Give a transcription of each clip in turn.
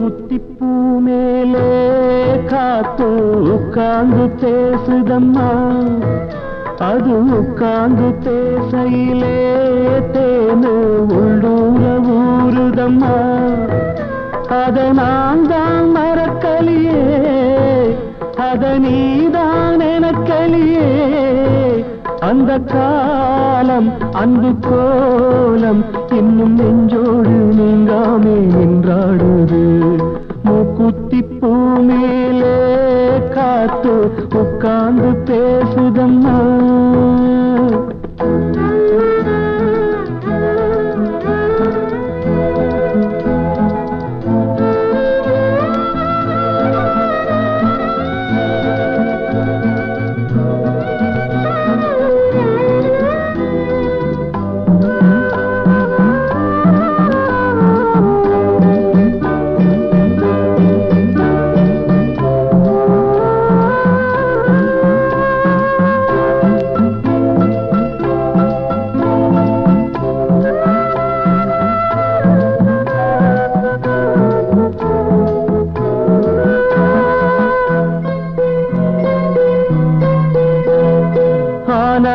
மூக்குத்திப்பூ மேலே காத்து உட்கார்ந்து பேசுதம்மா அது உட்கார்ந்து பேசையிலே தேனு உள்ளூர ஊருதம்மா அதை நான் தான் மறக்கலியே அதை நீதான் எனக்கலியே அந்த காலம் அன்பு கோலம் இன்னும் நெஞ்சோடு நீங்காமே நின்றாடுது. மூக்குத்தி பூ மேலே காத்து உட்கார்ந்து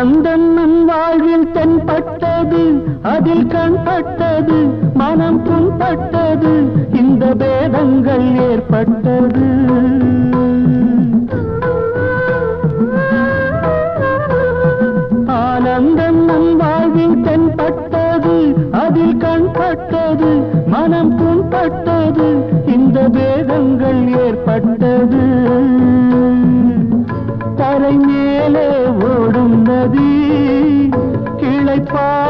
ஆனந்தம் நம் வாழ்வில் தென்பட்டது அதில் கண்பட்டது மனம் புண்பட்டது இந்த பேதங்கள் ஏற்பட்டது. ஆனந்தம் நம் வாழ்வில் தென்பட்டது அதில் கண்பட்டது மனம் புண்பட்டது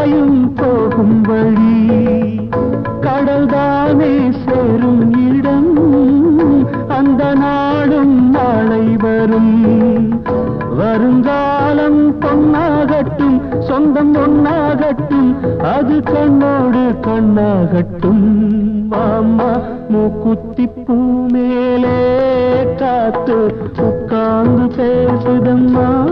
பாயும் போகும் வழி. கடல்தானே சேரும் இடம். அந்த நாடும் நாளை வரும். வருங்காலம் பொன்னாகட்டும் சொந்தம் ஒன்னாகட்டும் அது கண்ணோடு கண்ணாகட்டும். மாமா மூக்குத்தி பூ மேலே காத்து உட்கார்ந்து பேசுதம்மா.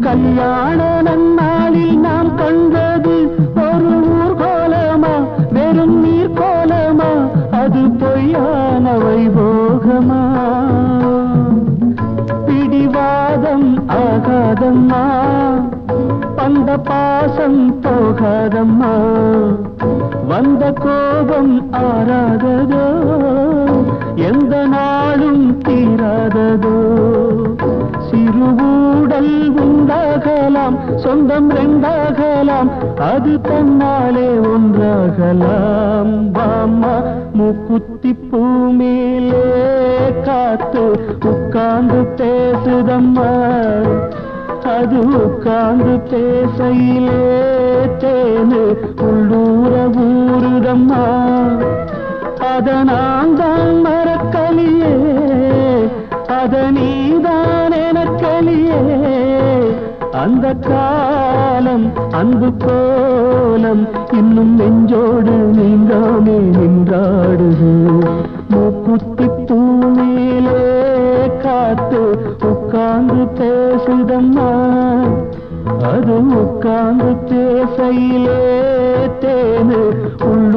கல்யாண நன்னாளில் நாம் கண்டது ஒரு ஊர் கோலமா வெறும் நீர் கோலமா அது பொய்யான வைபோகமா? பிடிவாதம் ஆகாதம்மா பந்த பாசம் போகாதம்மா வந்த கோபம் ஆறாததோ. சிறுவூடல் உண்டாகலாம் சொந்தம் ரெண்டாகலாம் அது தன்னாலே ஒன்றாகலாம். பாமா மூக்குத்தி பூமியிலே காத்து உட்கார்ந்து பேசுதம்மா. அது உட்கார்ந்து பேசையிலே தேனு உள்ளூர ஊருதம்மா. அதனால் தான் மறக்கலியே காலம் அன்பு கோலம் இன்னும் நெஞ்சோடு நீங்காமே நின்றாடுது. மூக்குத்தி பூமியிலே காத்து உட்கார்ந்து பேசுதம்மா. அது உட்கார்ந்து பேசையிலே தேனு உள்ள